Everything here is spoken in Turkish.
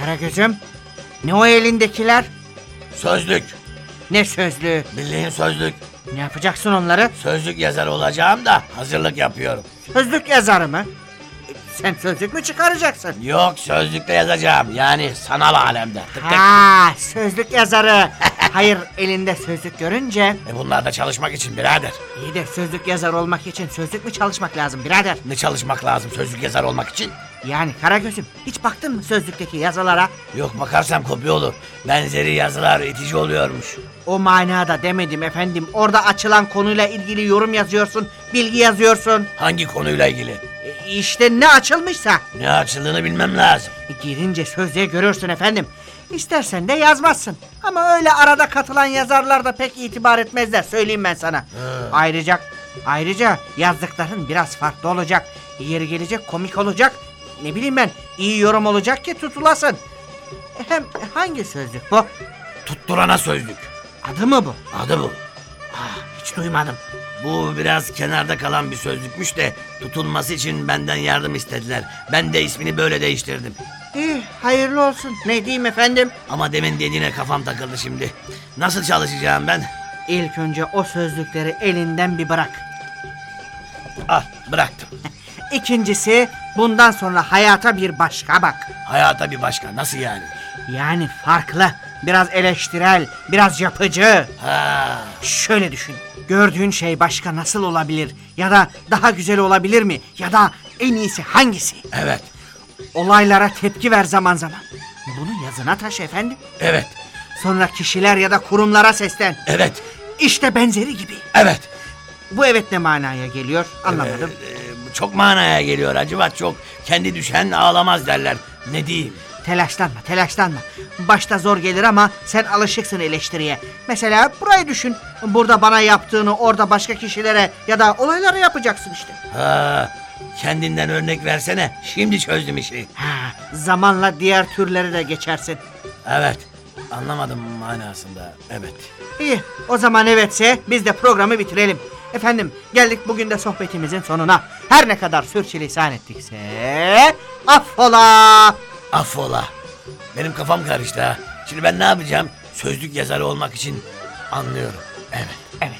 Karagöz'üm ne o elindekiler? Sözlük. Ne sözlüğü? Bildiğin sözlük. Ne yapacaksın onları? Sözlük yazarı olacağım da hazırlık yapıyorum. Sözlük yazarı mı? Sen sözlük mü çıkaracaksın? Yok sözlükte yazacağım. Yani sanal alemde. Tık tık. Ha, sözlük yazarı. Hayır, elinde sözlük görünce E bunlar da çalışmak için birader. iyi de sözlük yazarı olmak için sözlük mü çalışmak lazım birader? Ne çalışmak lazım sözlük yazarı olmak için? Yani Karagöz'üm hiç baktın mı sözlükteki yazılara? Yok bakarsam kopya olur. Benzeri yazılar itici oluyormuş. O manada demedim efendim. Orada açılan konuyla ilgili yorum yazıyorsun, bilgi yazıyorsun. Hangi konuyla ilgili? E, işte ne açılmışsa. Ne açıldığını bilmem lazım. E, girince sözlüğe görürsün efendim. İstersen de yazmazsın. Ama öyle arada katılan yazarlar da pek itibar etmezler söyleyeyim ben sana. Ayrıca ayrıca yazdıkların biraz farklı olacak. Yeri gelecek komik olacak. Ne bileyim ben iyi yorum olacak ki tutulasın. Hem hangi sözlük bu? Tutturana sözlük. Adı mı bu? Adı bu. Ah, hiç duymadım. Bu biraz kenarda kalan bir sözlükmüş de tutulması için benden yardım istediler. Ben de ismini böyle değiştirdim. İyi hayırlı olsun. Ne diyeyim efendim? Ama demin dediğine kafam takıldı şimdi. Nasıl çalışacağım ben? İlk önce o sözlükleri elinden bir bırak. Ah bıraktım. İkincisi bundan sonra hayata bir başka bak. Hayata bir başka. Nasıl yani? Yani farklı, biraz eleştirel, biraz yapıcı. Ha, Şöyle düşün. Gördüğün şey başka nasıl olabilir? Ya da daha güzel olabilir mi? Ya da en iyisi hangisi? evet. Olaylara tepki ver zaman zaman. Bunu yazına taş efendim. Evet. Sonra kişiler ya da kurumlara seslen. Evet. İşte benzeri gibi. Evet. Bu evet ne manaya geliyor? Anlamadım. Ee, çok manaya geliyor acaba çok. Kendi düşen ağlamaz derler. Ne diyeyim? Telaşlanma, telaşlanma. Başta zor gelir ama sen alışıksın eleştiriye. Mesela burayı düşün. Burada bana yaptığını orada başka kişilere ya da olaylara yapacaksın işte. Ha, kendinden örnek versene. Şimdi çözdüm işi. Ha, zamanla diğer türleri de geçersin. Evet. Anlamadım manasında. Evet. İyi, o zaman evetse biz de programı bitirelim. Efendim, geldik bugün de sohbetimizin sonuna. Her ne kadar sürçülisan ettikse... Affola! Affola. Benim kafam karıştı ha. Şimdi ben ne yapacağım? Sözlük yazarı olmak için anlıyorum. Evet. Evet.